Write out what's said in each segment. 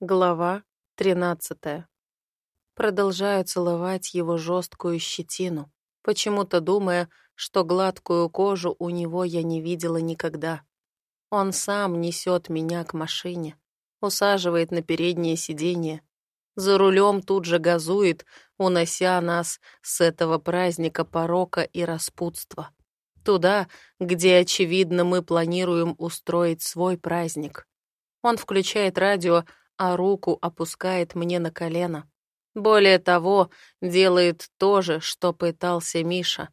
Глава 13. Продолжаю целовать его жесткую щетину, почему-то думая, что гладкую кожу у него я не видела никогда. Он сам несет меня к машине, усаживает на переднее сиденье, за рулем тут же газует, унося нас с этого праздника порока и распутства. Туда, где, очевидно, мы планируем устроить свой праздник. Он включает радио, а руку опускает мне на колено. Более того, делает то же, что пытался Миша.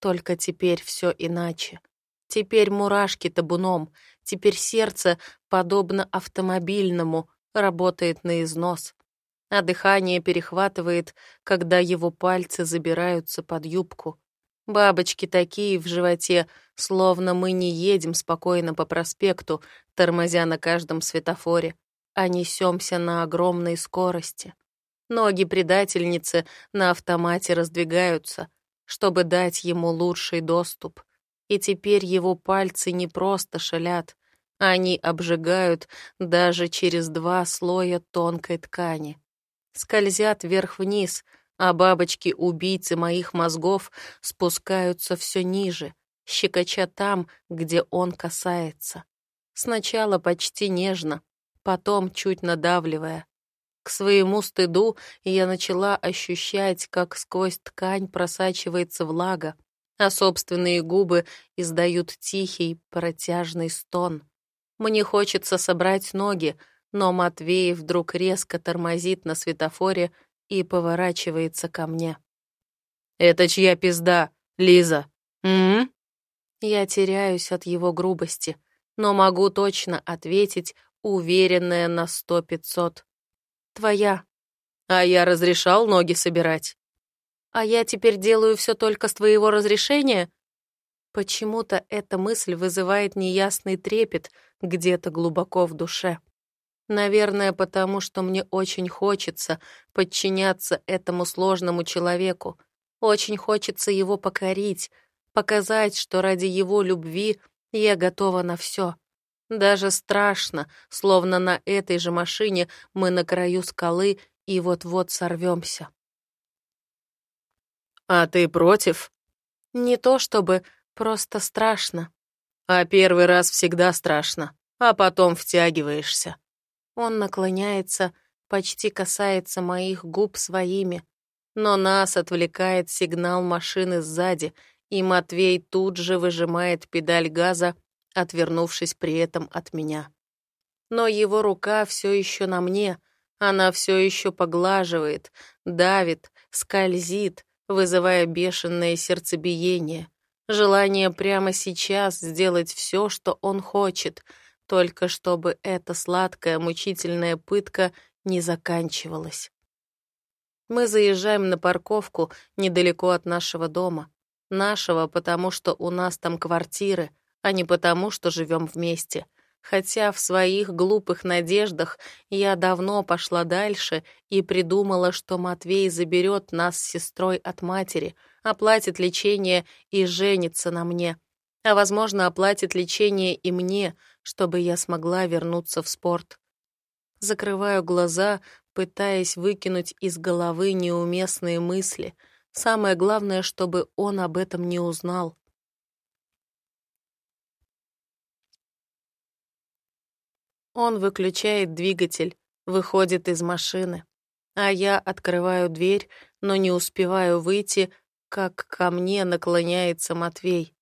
Только теперь все иначе. Теперь мурашки табуном, теперь сердце, подобно автомобильному, работает на износ. А дыхание перехватывает, когда его пальцы забираются под юбку. Бабочки такие в животе, словно мы не едем спокойно по проспекту, тормозя на каждом светофоре а несемся на огромной скорости. Ноги предательницы на автомате раздвигаются, чтобы дать ему лучший доступ. И теперь его пальцы не просто шалят, они обжигают даже через два слоя тонкой ткани. Скользят вверх-вниз, а бабочки-убийцы моих мозгов спускаются все ниже, щекоча там, где он касается. Сначала почти нежно, потом чуть надавливая. К своему стыду я начала ощущать, как сквозь ткань просачивается влага, а собственные губы издают тихий, протяжный стон. Мне хочется собрать ноги, но Матвей вдруг резко тормозит на светофоре и поворачивается ко мне. «Это чья пизда, Лиза? М, Я теряюсь от его грубости, но могу точно ответить, уверенная на сто пятьсот. Твоя. А я разрешал ноги собирать. А я теперь делаю все только с твоего разрешения? Почему-то эта мысль вызывает неясный трепет где-то глубоко в душе. Наверное, потому что мне очень хочется подчиняться этому сложному человеку. Очень хочется его покорить, показать, что ради его любви я готова на все. Даже страшно, словно на этой же машине мы на краю скалы и вот-вот сорвемся. «А ты против?» «Не то чтобы, просто страшно». «А первый раз всегда страшно, а потом втягиваешься». Он наклоняется, почти касается моих губ своими, но нас отвлекает сигнал машины сзади, и Матвей тут же выжимает педаль газа, отвернувшись при этом от меня. Но его рука все еще на мне, она все еще поглаживает, давит, скользит, вызывая бешеное сердцебиение, желание прямо сейчас сделать все, что он хочет, только чтобы эта сладкая мучительная пытка не заканчивалась. Мы заезжаем на парковку недалеко от нашего дома. Нашего, потому что у нас там квартиры, а не потому, что живем вместе. Хотя в своих глупых надеждах я давно пошла дальше и придумала, что Матвей заберет нас с сестрой от матери, оплатит лечение и женится на мне. А, возможно, оплатит лечение и мне, чтобы я смогла вернуться в спорт. Закрываю глаза, пытаясь выкинуть из головы неуместные мысли. Самое главное, чтобы он об этом не узнал. Он выключает двигатель, выходит из машины. А я открываю дверь, но не успеваю выйти, как ко мне наклоняется Матвей.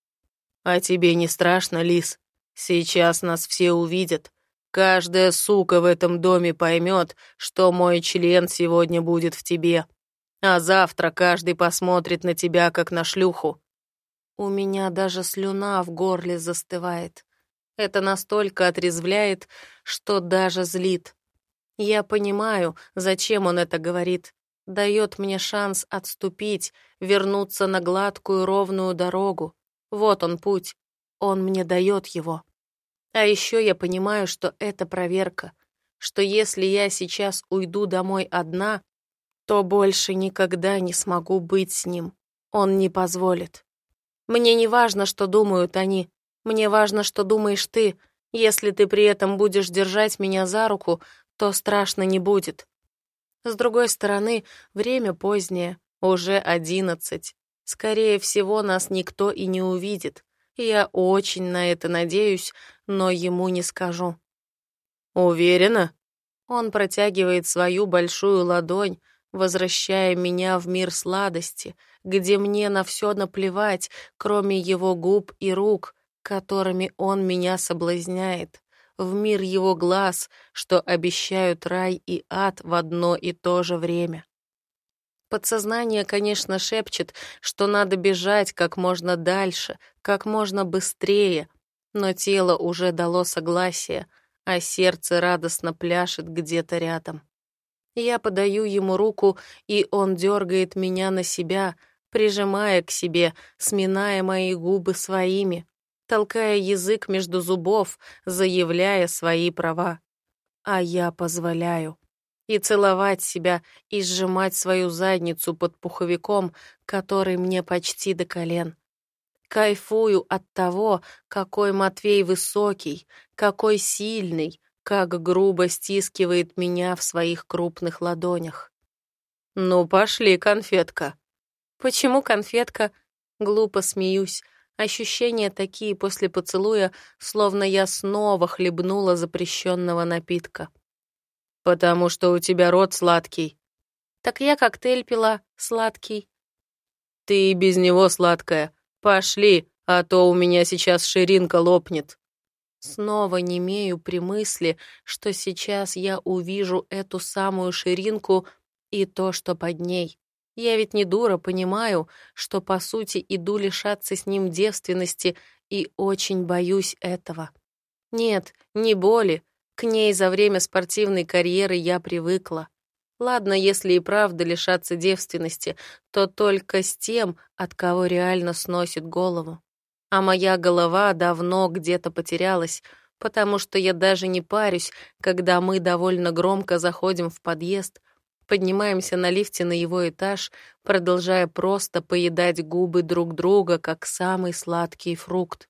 «А тебе не страшно, Лис? Сейчас нас все увидят. Каждая сука в этом доме поймет, что мой член сегодня будет в тебе. А завтра каждый посмотрит на тебя, как на шлюху». У меня даже слюна в горле застывает. Это настолько отрезвляет, что даже злит. Я понимаю, зачем он это говорит. Дает мне шанс отступить, вернуться на гладкую ровную дорогу. Вот он путь. Он мне дает его. А еще я понимаю, что это проверка, что если я сейчас уйду домой одна, то больше никогда не смогу быть с ним. Он не позволит. Мне не важно, что думают они. Мне важно, что думаешь ты. Если ты при этом будешь держать меня за руку, то страшно не будет. С другой стороны, время позднее, уже одиннадцать. Скорее всего, нас никто и не увидит. Я очень на это надеюсь, но ему не скажу. «Уверена?» Он протягивает свою большую ладонь, возвращая меня в мир сладости, где мне на все наплевать, кроме его губ и рук, которыми он меня соблазняет, в мир его глаз, что обещают рай и ад в одно и то же время. Подсознание, конечно, шепчет, что надо бежать как можно дальше, как можно быстрее, но тело уже дало согласие, а сердце радостно пляшет где-то рядом. Я подаю ему руку, и он дергает меня на себя, прижимая к себе, сминая мои губы своими, толкая язык между зубов, заявляя свои права. А я позволяю. И целовать себя, и сжимать свою задницу под пуховиком, который мне почти до колен. Кайфую от того, какой Матвей высокий, какой сильный, как грубо стискивает меня в своих крупных ладонях. «Ну, пошли, конфетка». «Почему конфетка?» Глупо смеюсь. Ощущения такие после поцелуя, словно я снова хлебнула запрещенного напитка. «Потому что у тебя рот сладкий». «Так я коктейль пила, сладкий». «Ты и без него сладкая. Пошли, а то у меня сейчас ширинка лопнет». Снова не имею при мысли, что сейчас я увижу эту самую ширинку и то, что под ней. Я ведь не дура, понимаю, что, по сути, иду лишаться с ним девственности и очень боюсь этого. Нет, не боли. К ней за время спортивной карьеры я привыкла. Ладно, если и правда лишаться девственности, то только с тем, от кого реально сносит голову а моя голова давно где-то потерялась, потому что я даже не парюсь, когда мы довольно громко заходим в подъезд, поднимаемся на лифте на его этаж, продолжая просто поедать губы друг друга, как самый сладкий фрукт.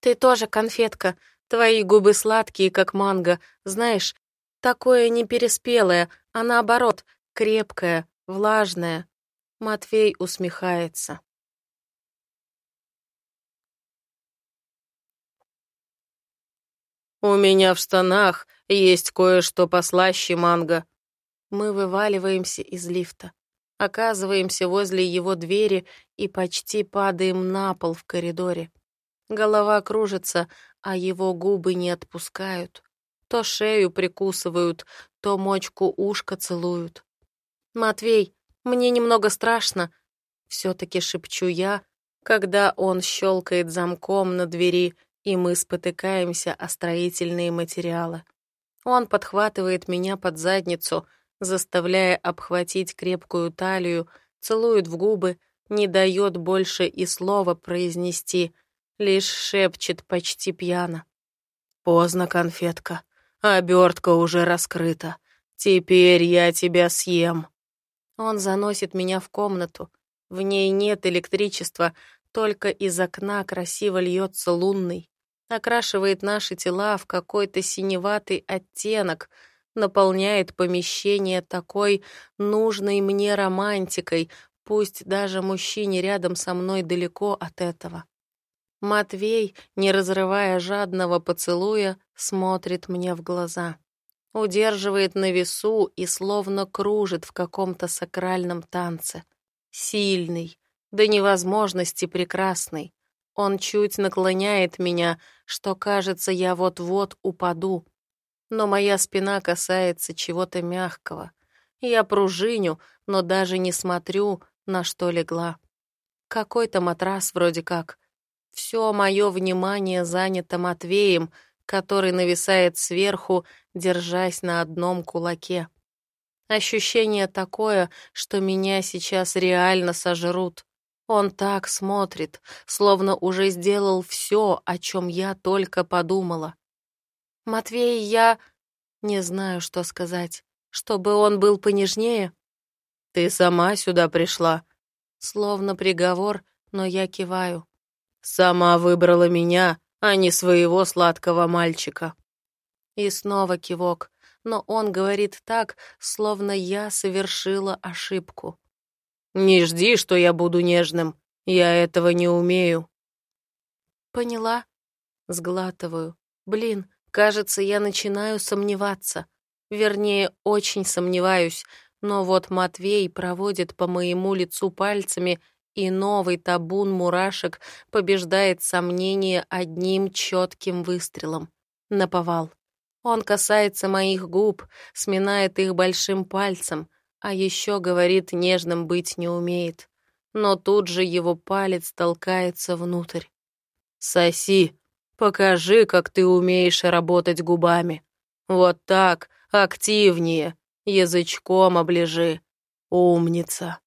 «Ты тоже конфетка. Твои губы сладкие, как манго. Знаешь, такое не переспелое, а наоборот, крепкое, влажное». Матвей усмехается. «У меня в штанах есть кое-что послаще манго». Мы вываливаемся из лифта, оказываемся возле его двери и почти падаем на пол в коридоре. Голова кружится, а его губы не отпускают. То шею прикусывают, то мочку ушка целуют. «Матвей, мне немного страшно», — все-таки шепчу я, когда он щелкает замком на двери и мы спотыкаемся о строительные материалы. Он подхватывает меня под задницу, заставляя обхватить крепкую талию, целует в губы, не дает больше и слова произнести, лишь шепчет почти пьяно. «Поздно, конфетка, обертка уже раскрыта. Теперь я тебя съем». Он заносит меня в комнату. В ней нет электричества, только из окна красиво льется лунный окрашивает наши тела в какой-то синеватый оттенок, наполняет помещение такой нужной мне романтикой, пусть даже мужчине рядом со мной далеко от этого. Матвей, не разрывая жадного поцелуя, смотрит мне в глаза. Удерживает на весу и словно кружит в каком-то сакральном танце. Сильный, до невозможности прекрасный. Он чуть наклоняет меня, что, кажется, я вот-вот упаду. Но моя спина касается чего-то мягкого. Я пружиню, но даже не смотрю, на что легла. Какой-то матрас вроде как. Все мое внимание занято Матвеем, который нависает сверху, держась на одном кулаке. Ощущение такое, что меня сейчас реально сожрут. Он так смотрит, словно уже сделал все, о чем я только подумала. «Матвей, я...» Не знаю, что сказать. Чтобы он был понежнее? «Ты сама сюда пришла». Словно приговор, но я киваю. «Сама выбрала меня, а не своего сладкого мальчика». И снова кивок, но он говорит так, словно я совершила ошибку. «Не жди, что я буду нежным. Я этого не умею». «Поняла?» Сглатываю. «Блин, кажется, я начинаю сомневаться. Вернее, очень сомневаюсь, но вот Матвей проводит по моему лицу пальцами, и новый табун мурашек побеждает сомнение одним четким выстрелом. Наповал. Он касается моих губ, сминает их большим пальцем, а еще говорит, нежным быть не умеет. Но тут же его палец толкается внутрь. «Соси, покажи, как ты умеешь работать губами. Вот так, активнее, язычком оближи. Умница!»